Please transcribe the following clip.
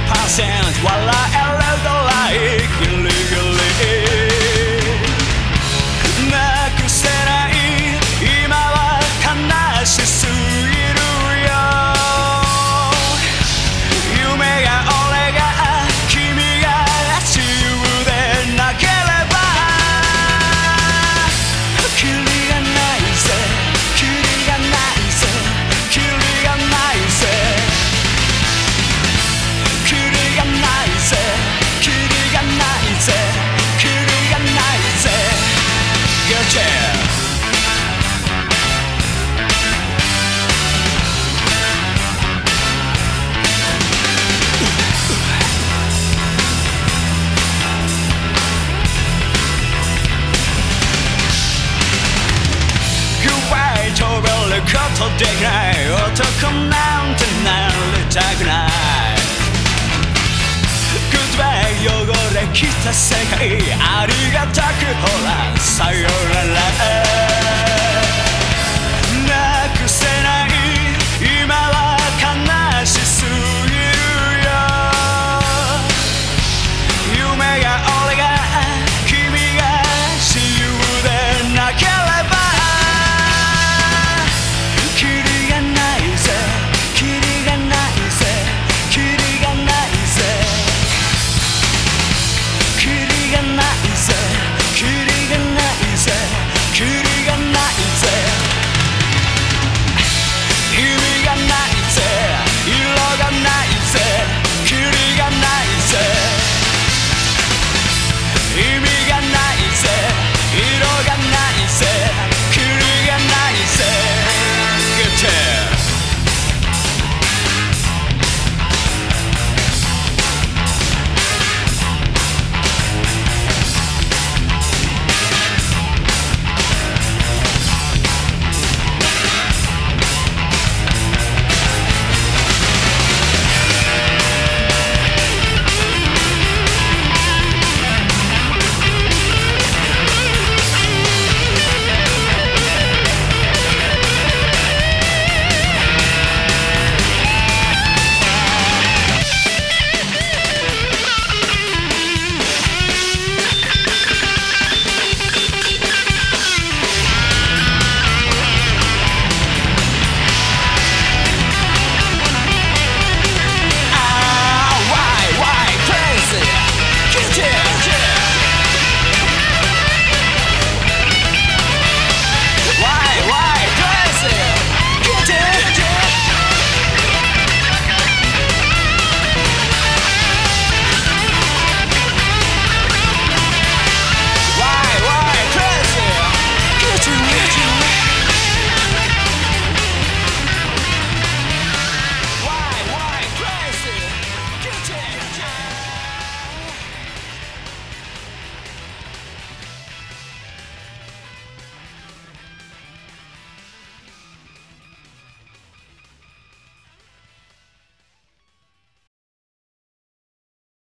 passing while I allow the light. ことできない男なんてなりたくないグッバイ汚れきた世界ありがたくほらさよなら